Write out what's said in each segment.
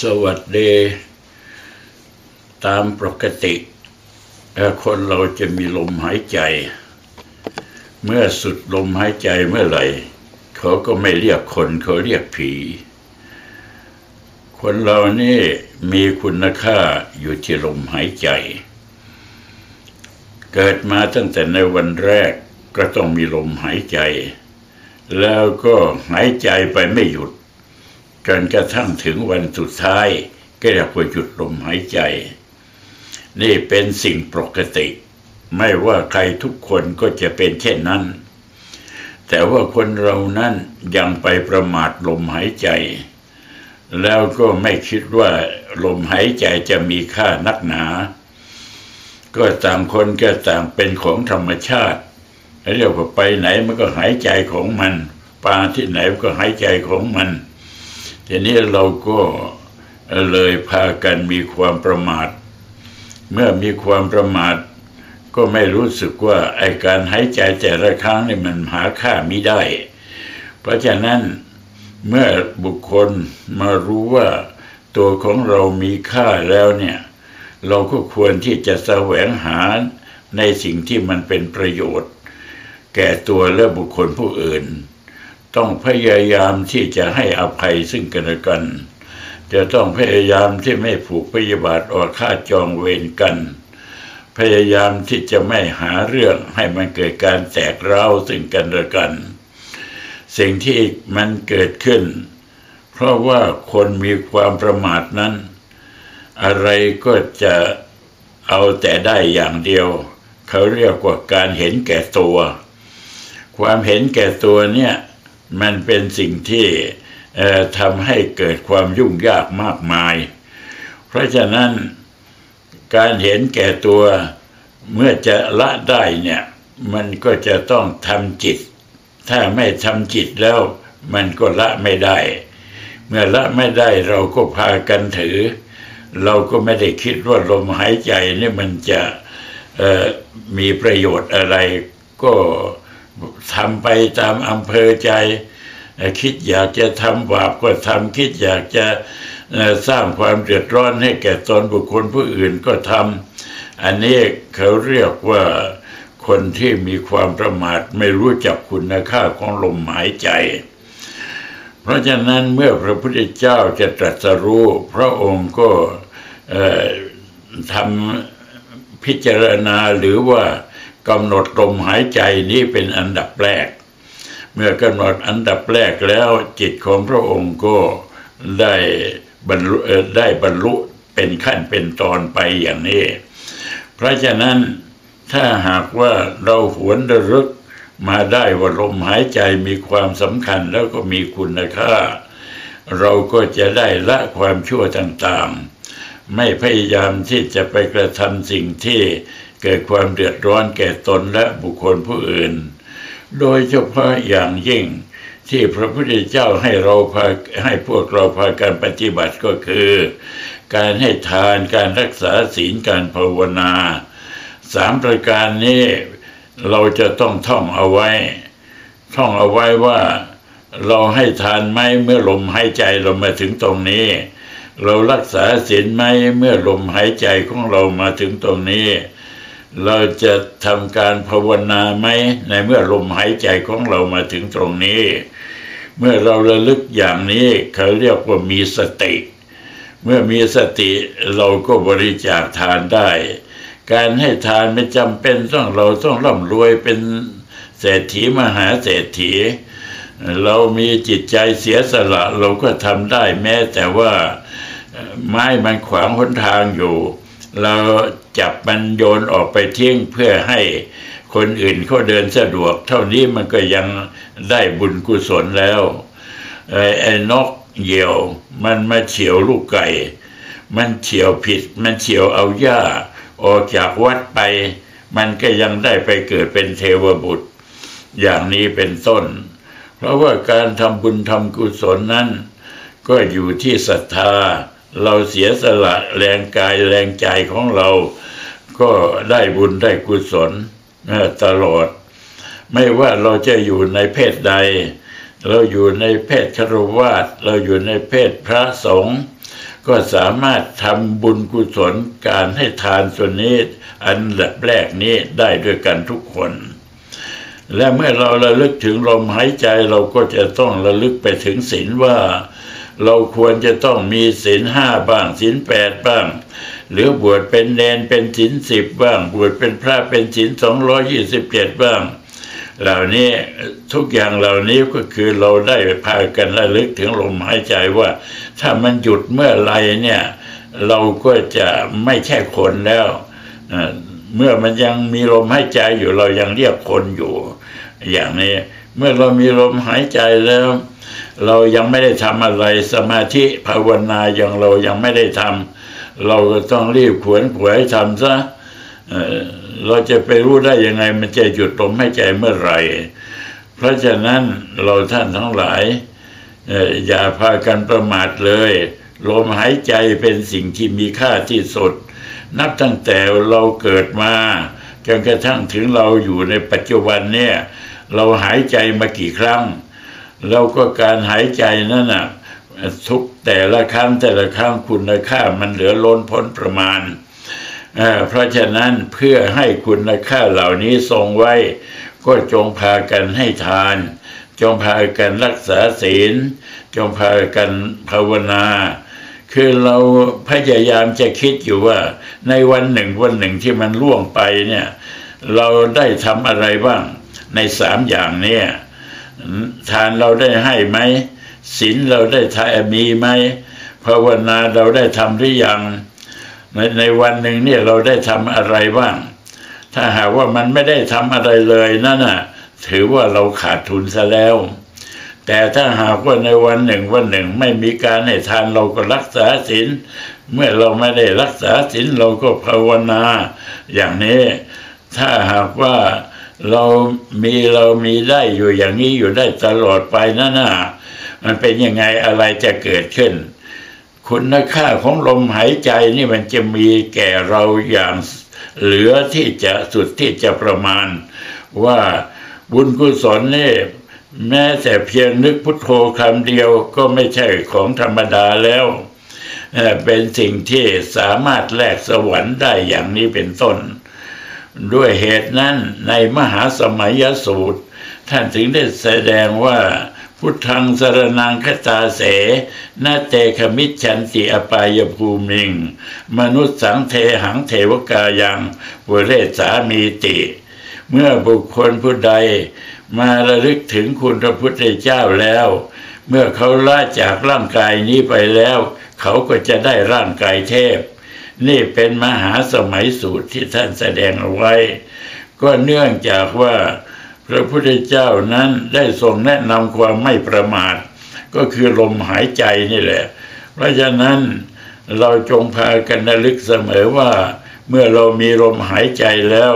สวัสดี ตามปกติ คนเราจะมีลมหายใจ เมื่อสุดลมหายใจเมื่อไหร่ เขาก็ไม่เรียกคนเขาเรียกผี คนเรานี่มีคุณค่าอยู่ที่ลมหายใจ เกิดมาตั้งแต่ในวันแรกก็ต้องมีลมหายใจ แล้วก็หายใจไปไม่หยุด จนกระทั่งถึงวันสุดท้ายก็เรียกว่าหยุดลมหายใจ นี่เป็นสิ่งปกติ ไม่ว่าใครทุกคนก็จะเป็นเช่นนั้น แต่ว่าคนเรานั้นยังไปประมาทลมหายใจ แล้วก็ไม่คิดว่าลมหายใจจะมีค่านักหนา ก็ต่างคนก็ต่างเป็นของธรรมชาติเรียกว่าไปไหนมันก็หายใจของมันปลาที่ไหนมันก็หายใจของมัน ทีนี้เราก็เลยพากันมีความประมาท เมื่อมีความประมาท ก็ไม่รู้สึกว่าไอการหายใจแต่ละครั้งนี่มันหาค่าไม่ได้ เพราะฉะนั้นเมื่อบุคคลมารู้ว่าตัวของเรามีค่าแล้วเนี่ย เราก็ควรที่จะแสวงหาในสิ่งที่มันเป็นประโยชน์ แก่ตัวและบุคคลผู้อื่น ต้องพยายามที่จะให้อภัยซึ่งกันและกัน จะต้องพยายามที่ไม่ผูกพยาบาทออกค่าจองเวรกัน พยายามที่จะไม่หาเรื่องให้มันเกิดการแตกเร้าซึ่งกันและกัน สิ่งที่มันเกิดขึ้น เพราะว่าคนมีความประมาทนั้น อะไรก็จะเอาแต่ได้อย่างเดียว เขาเรียกว่าการเห็นแก่ตัว ความเห็นแก่ตัวเนี่ย มันเป็นสิ่งที่ทำให้เกิดความยุ่งยากมากมาย เพราะฉะนั้นการเห็นแก่ตัวเมื่อจะละได้เนี่ย มันก็จะต้องทำจิต ถ้าไม่ทำจิตแล้ว มันก็ละไม่ได้ เมื่อละไม่ได้เราก็พากันถือ เราก็ไม่ได้คิดว่าลมหายใจนี่มันจะมีประโยชน์อะไรก็ ทำไปตามอำเภอใจ คิดอยากจะทำบาปก็ทำคิดอยากจะสร้างความเดือดร้อนให้แก่ตนบุคคลผู้อื่นก็ทำอันนี้เขาเรียกว่าคนที่มีความประมาทไม่รู้จักคุณค่าของลมหายใจ เพราะฉะนั้นเมื่อพระพุทธเจ้าจะตรัสรู้ พระองค์ก็ทำพิจารณาหรือว่า กำหนดลมหายใจนี้เป็นอันดับแรก เมื่อกำหนดอันดับแรกแล้วจิตของพระองค์ก็ได้บรรลุเอ่อได้บรรลุเป็นขั้นเป็นตอนไปอย่างนี้ เพราะฉะนั้นถ้าหากว่าเราหวนระลึกมาได้ว่าลมหายใจมีความสำคัญแล้วก็มีคุณค่า เราก็จะได้ละความชั่วต่างๆ ไม่พยายามที่จะไปกระทำสิ่งที่ กิดความเดือดร้อนแก่ตนและบุคคลผู้อื่น โดยเฉพาะอย่างยิ่งที่พระพุทธเจ้าให้เราพาให้พวกเราพากันปฏิบัติก็คือ การให้ทานการรักษาศีลการภาวนาสามประการนี้เราจะต้องท่องเอาไว้ ท่องเอาไว้ว่าเราให้ทานไหมเมื่อลมหายใจเรามาถึงตรงนี้ เรารักษาศีลไหมเมื่อลมหายใจของเรามาถึงตรงนี้ เราจะทำการภาวนาไหมในเมื่อลมหายใจของเรามาถึงตรงนี้ เมื่อเราระลึกอย่างนี้เขาเรียกว่ามีสติ เมื่อมีสติเราก็บริจาคทานได้ การให้ทานไม่จำเป็นต้องเราต้องร่ำรวยเป็นเศรษฐีมหาเศรษฐี เรามีจิตใจเสียสละเราก็ทำได้แม้แต่ว่าไม้มันขวางหนทางอยู่ เรา จับมันโยนออกไปทิ้งเพื่อให้คนอื่นเขาเดินสะดวก เท่านี้มันก็ยังได้บุญกุศลแล้วไอ้ไอ้นกเหยี่ยว มันมาเฉียวลูกไก่ มันเฉียวผิด มันเฉียวเอาหญ้า ออกจากวัดไป มันก็ยังได้ไปเกิดเป็นเทวบุตร อย่างนี้เป็นต้น เพราะว่าการทำบุญทำกุศลนั้น ก็อยู่ที่ศรัทธา เราเสียสละแรงกายแรงใจของเรา ก็ได้บุญได้กุศลตลอด ไม่ว่าเราจะอยู่ในเพศใด เราอยู่ในเพศคารวาสเราอยู่ในเพศพระสงฆ์ก็สามารถทำบุญกุศลการให้ทานส่วนนี้อันดับแรกนี้ได้ด้วยกันทุกคน และเมื่อเราระลึกถึงลมหายใจเราก็จะต้องระลึกไปถึงศีลว่า เราควรจะต้องมีศีลห้าบ้างศีลแปดบ้าง หรือบวชเป็นเนนเป็นศีลสิบบ้าง บวชเป็นพระเป็นศีลสองร้อยี่สิบเจ็ดบ้าง เหล่านี้ทุกอย่างเหล่านี้ก็คือเราได้พากันระลึกถึงลมหายใจว่า ถ้ามันหยุดเมื่อไรเนี่ย เราก็จะไม่ใช่คนแล้วเมื่อมันยังมีลมหายใจอยู่เรายังเรียกคนอยู่ อย่างนี้ เมื่อเรามีลมหายใจแล้ว เรายังไม่ได้ทำอะไรสมาธิภาวนาอยังเรายังไม่ได้ทำเราก็ต้องรีบขวนขวายทำซะเราจะไปรู้ได้ยังไงมันจะหยุดลมหายใจเมื่อไหร่ เพราะฉะนั้นเราท่านทั้งหลายอย่าพากันประมาทเลย ลมหายใจเป็นสิ่งที่มีค่าที่สุด นับตั้งแต่เราเกิดมาจนกระทั่งถึงเราอยู่ในปัจจุบันเนี่ย เราหายใจมากี่ครั้ง แล้วก็การหายใจนั่นน่ะทุกแต่ละครั้งแต่ละครั้งคุณค่ามันเหลือล้นพ้นประมาณเเพราะฉะนั้นเพื่อให้คุณค่าเหล่านี้ทรงไว้ ก็จงพากันให้ทาน จงพากันรักษาศีล จงพากันภาวนาคือเราพยายามจะคิดอยู่ว่า ในวันหนึ่งวันหนึ่งที่มันล่วงไปเนี่ย เราได้ทำอะไรบ้างในสามอย่างเนี่ย ทานเราได้ให้ไหมศีลเราได้ทายมีไหมภาวนาเราได้ทำหรือยังในในวันหนึ่งเนี่ยเราได้ทำอะไรบ้าง ถ้าหากว่ามันไม่ได้ทำอะไรเลยนั่นน่ะ ถือว่าเราขาดทุนซะแล้ว แต่ถ้าหากว่าในวันหนึ่งวันหนึ่งไม่มีการให้ทานเราก็รักษาศีลเมื่อเราไม่ได้รักษาศีลเราก็ภาวนา อย่างนี้ ถ้าหากว่า เรามีเรามีได้อยู่อย่างนี้อยู่ได้ตลอดไปนั่นน่ะมันเป็นยังไงอะไรจะเกิดขึ้น คุณค่าของลมหายใจนี่มันจะมีแก่เราอย่างเหลือที่จะสุดที่จะประมาณ ว่าบุญกุศลนี่แม้แต่เพียงนึกพุทโธคำเดียวก็ไม่ใช่ของธรรมดาแล้วเอ่อเป็นสิ่งที่สามารถแลกสวรรค์ได้อย่างนี้เป็นต้น ด้วยเหตุนั้นในมหาสมัยสูตร ท่านถึงได้แสดงว่าพุทธังสรนังคตาเสนาเตขมิจฉันติอปายภูมิง มนุษย์สังเทหังเทวกายังบุเรศามีติ เมื่อบุคคลผู้ใด มาระลึกถึงคุณพระพุทธเจ้าแล้ว เมื่อเขาละจากร่างกายนี้ไปแล้ว เขาก็จะได้ร่างกายเทพ นี่เป็นมหาสมัยสูตรที่ท่านแสดงเอาไว้ ก็เนื่องจากว่าพระพุทธเจ้านั้นได้ทรงแนะนำความไม่ประมาท ก็คือลมหายใจนี่แหละ เพราะฉะนั้นเราจงพากันระลึกเสมอว่า เมื่อเรามีลมหายใจแล้ว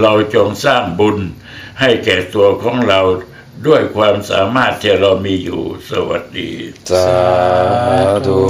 เราจงสร้างบุญ ให้แก่ตัวของเราด้วยความสามารถที่เรามีอยู่สวัสดี สาธุ